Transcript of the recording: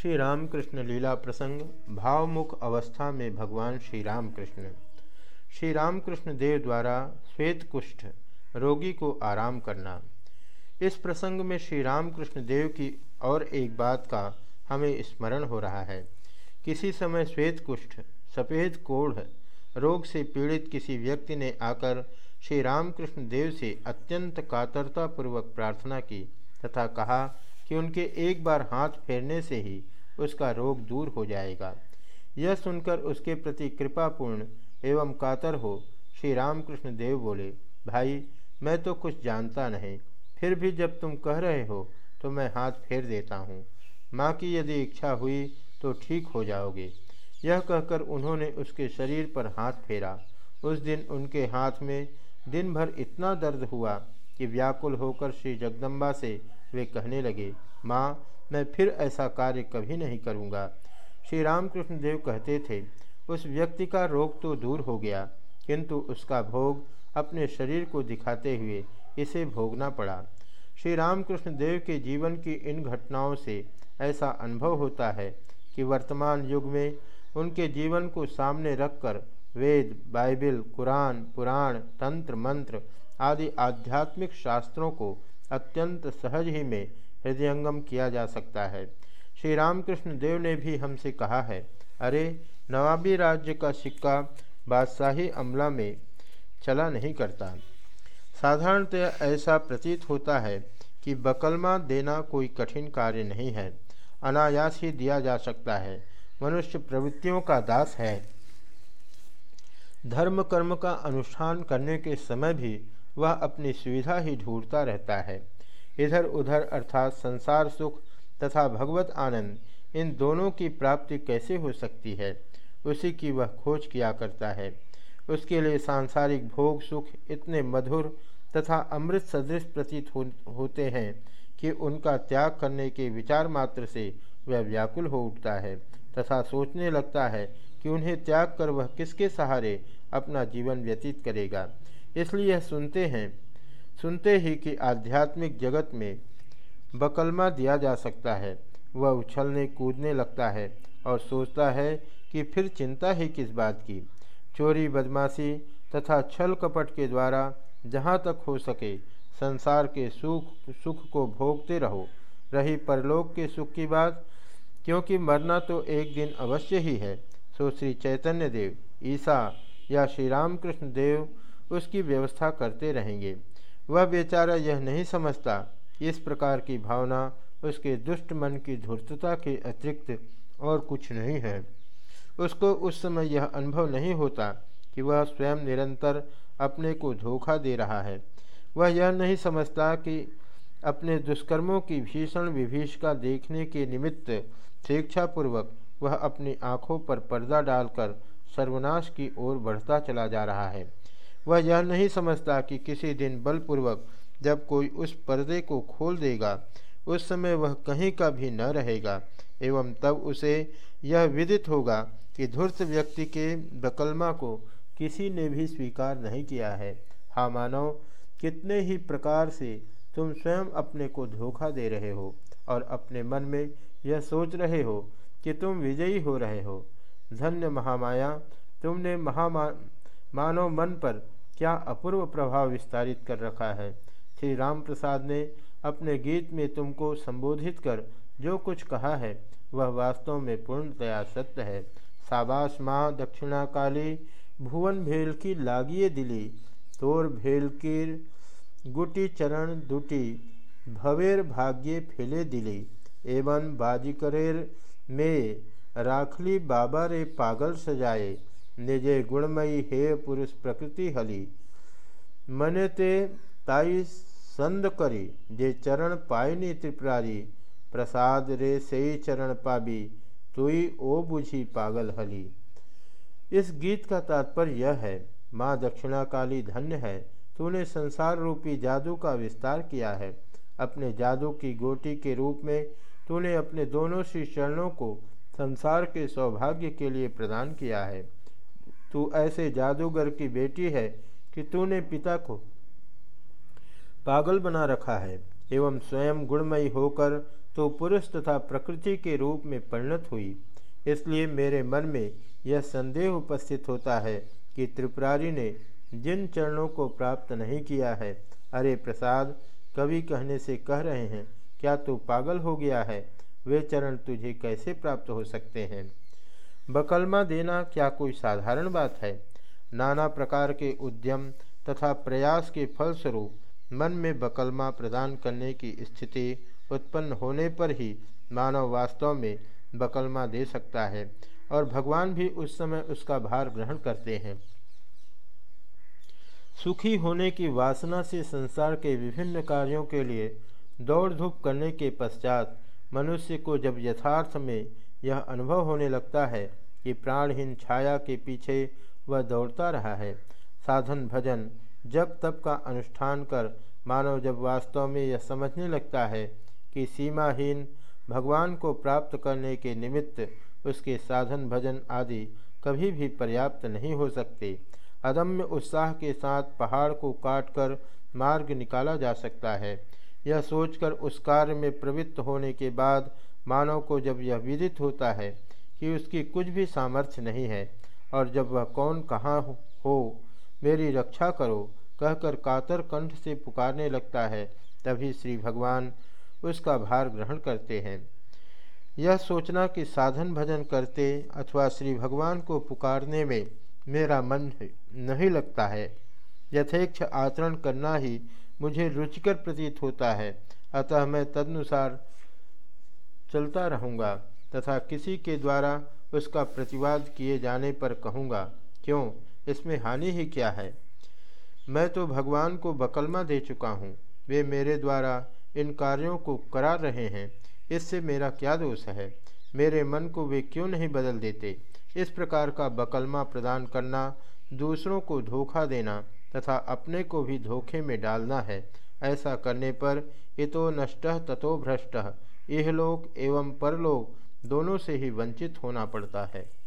श्री रामकृष्ण लीला प्रसंग, भावमुख अवस्था में भगवान श्री रामकृष्ण श्री रामकृष्ण देव द्वारा श्वेत कुष्ठ रोगी को आराम करना। इस प्रसंग में श्री रामकृष्ण देव की और एक बात का हमें स्मरण हो रहा है। किसी समय श्वेत कुष्ठ सफ़ेद कोढ़, रोग से पीड़ित किसी व्यक्ति ने आकर श्री रामकृष्ण देव से अत्यंत कातरतापूर्वक प्रार्थना की तथा कहा कि उनके एक बार हाथ फेरने से ही उसका रोग दूर हो जाएगा। यह सुनकर उसके प्रति कृपापूर्ण एवं कातर हो श्री रामकृष्ण देव बोले, भाई, मैं तो कुछ जानता नहीं। फिर भी जब तुम कह रहे हो तो मैं हाथ फेर देता हूँ। माँ की यदि इच्छा हुई तो ठीक हो जाओगे। यह कहकर उन्होंने उसके शरीर पर हाथ फेरा। उस दिन उनके हाथ में दिन भर इतना दर्द हुआ कि व्याकुल होकर श्री जगदम्बा से वे कहने लगे, माँ, मैं फिर ऐसा कार्य कभी नहीं करूँगा। श्री रामकृष्ण देव कहते थे, उस व्यक्ति का रोग तो दूर हो गया, किंतु उसका भोग अपने शरीर को दिखाते हुए इसे भोगना पड़ा। श्री रामकृष्ण देव के जीवन की इन घटनाओं से ऐसा अनुभव होता है कि वर्तमान युग में उनके जीवन को सामने रखकर वेद, बाइबल, कुरान, पुराण, तंत्र, मंत्र आदि आध्यात्मिक शास्त्रों को अत्यंत सहज ही में हृदयंगम किया जा सकता है। श्री रामकृष्ण देव ने भी हमसे कहा है, अरे, नवाबी राज्य का सिक्का बादशाही अमला में चला नहीं करता। साधारणतः ऐसा प्रतीत होता है कि बकलमा देना कोई कठिन कार्य नहीं है, अनायास ही दिया जा सकता है। मनुष्य प्रवृत्तियों का दास है। धर्म कर्म का अनुष्ठान करने के समय भी वह अपनी सुविधा ही ढूंढता रहता है। इधर उधर अर्थात संसार सुख तथा भगवत आनंद इन दोनों की प्राप्ति कैसे हो सकती है? उसी की वह खोज किया करता है। उसके लिए सांसारिक भोग सुख इतने मधुर तथा अमृत सदृश प्रतीत हो, होते हैं कि उनका त्याग करने के विचार मात्र से वह व्याकुल हो उठता है तथा सोचने लगता है कि उन्हें त्याग कर वह किसके सहारे अपना जीवन व्यतीत करेगा। इसलिए यह सुनते हैं, सुनते ही कि आध्यात्मिक जगत में बकलमा दिया जा सकता है। वह उछलने, कूदने लगता है और सोचता है कि फिर चिंता ही किस बात की। चोरी, बदमाशी तथा छल कपट के द्वारा जहाँ तक हो सके, संसार के सुख सुख को भोगते रहो। रही परलोक के सुख की बात, क्योंकि मरना तो एक दिन अवश्य ही है सो श्री चैतन्य देव, ईसा या श्री रामकृष्ण देव उसकी व्यवस्था करते रहेंगे। वह बेचारा यह नहीं समझता। इस प्रकार की भावना उसके दुष्ट मन की धूर्तता के अतिरिक्त और कुछ नहीं है। उसको उस समय यह अनुभव नहीं होता कि वह स्वयं निरंतर अपने को धोखा दे रहा है। वह यह नहीं समझता कि अपने दुष्कर्मों की भीषण विभीषिका देखने के निमित्त स्वेच्छापूर्वक वह अपनी आँखों पर पर्दा डालकर सर्वनाश की ओर बढ़ता चला जा रहा है। वह यह नहीं समझता कि किसी दिन बलपूर्वक जब कोई उस पर्दे को खोल देगा, उस समय वह कहीं का भी न रहेगा, एवं तब उसे यह विदित होगा कि धूर्त व्यक्ति के बकलमा को किसी ने भी स्वीकार नहीं किया है। हाँ मानव कितने ही प्रकार से तुम स्वयं अपने को धोखा दे रहे हो और अपने मन में यह सोच रहे हो कि तुम विजयी हो रहे हो। धन्य महामाया, तुमने महामा मानव मन पर क्या अपूर्व प्रभाव विस्तारित कर रखा है? श्री राम प्रसाद ने अपने गीत में तुमको संबोधित कर जो कुछ कहा है, वह वास्तव में पूर्णतया सत्य है। साबास माँ दक्षिणा काली, भुवन भेल की लागिए दिली, तोर भेल कीर गुटी चरण दुटी, भवेर भाग्य फेले दिली। एवं बाजिकरेर में राखली बाबा रे पागल सजाए। निजे गुणमयी हे पुरुष प्रकृति हली। मने ते ताई संद करी, जे चरण पायनी त्रिपुरारी, प्रसाद रे से चरण पाबी, तुई ओ बुझी पागल हली। इस गीत का तात्पर्य यह है, माँ दक्षिणा काली धन्य है, तूने संसार रूपी जादू का विस्तार किया है। अपने जादू की गोटी के रूप में तूने अपने दोनों श्री चरणों को संसार के सौभाग्य के लिए प्रदान किया है। तू ऐसे जादूगर की बेटी है कि तूने पिता को पागल बना रखा है, एवं स्वयं गुणमयी होकर तो पुरुष तथा प्रकृति के रूप में परिणत हुई। इसलिए मेरे मन में यह संदेह उपस्थित होता है कि त्रिपुरारी ने जिन चरणों को प्राप्त नहीं किया है, अरे प्रसाद, कवि कहने से कह रहे हैं, क्या तू पागल हो गया है? वे चरण तुझे कैसे प्राप्त हो सकते हैं? बकलमा देना क्या कोई साधारण बात है? नाना प्रकार के उद्यम तथा प्रयास के फलस्वरूप मन में बकलमा प्रदान करने की स्थिति उत्पन्न होने पर ही मानव वास्तव में बकलमा दे सकता है और भगवान भी उस समय उसका भार ग्रहण करते हैं। सुखी होने की वासना से संसार के विभिन्न कार्यों के लिए दौड़ धूप करने के पश्चात मनुष्य को जब यथार्थ में यह अनुभव होने लगता है कि प्राणहीन छाया के पीछे वह दौड़ता रहा है। साधन भजन जब तब का अनुष्ठान कर मानव जब वास्तव में यह समझने लगता है कि सीमाहीन भगवान को प्राप्त करने के निमित्त उसके साधन भजन आदि कभी भी पर्याप्त नहीं हो सकते। अदम्य उत्साह के साथ पहाड़ को काटकर मार्ग निकाला जा सकता है। यह सोचकर उस कार्य में प्रवृत्त होने के बाद मानव को जब यह विदित होता है कि उसकी कुछ भी सामर्थ्य नहीं है, और जब वह कौन कहाँ हो मेरी रक्षा करो, कहकर कातर कंठ से पुकारने लगता है, तभी श्री भगवान उसका भार ग्रहण करते हैं। यह सोचना कि साधन भजन करते अथवा श्री भगवान को पुकारने में मेरा मन नहीं लगता है यथेक्ष आचरण करना ही मुझे रुचिकर प्रतीत होता है। अतः मैं तदनुसार चलता रहूँगा तथा किसी के द्वारा उसका प्रतिवाद किए जाने पर कहूँगा, क्यों? इसमें हानि ही क्या है? मैं तो भगवान को बकलमा दे चुका हूँ। वे मेरे द्वारा इन कार्यों को करा रहे हैं। इससे मेरा क्या दोष है? मेरे मन को वे क्यों नहीं बदल देते? इस प्रकार का बकलमा प्रदान करना, दूसरों को धोखा देना तथा अपने को भी धोखे में डालना है। ऐसा करने पर इतो नष्ट ततो भ्रष्ट। इहलोक एवं परलोक दोनों से ही वंचित होना पड़ता है।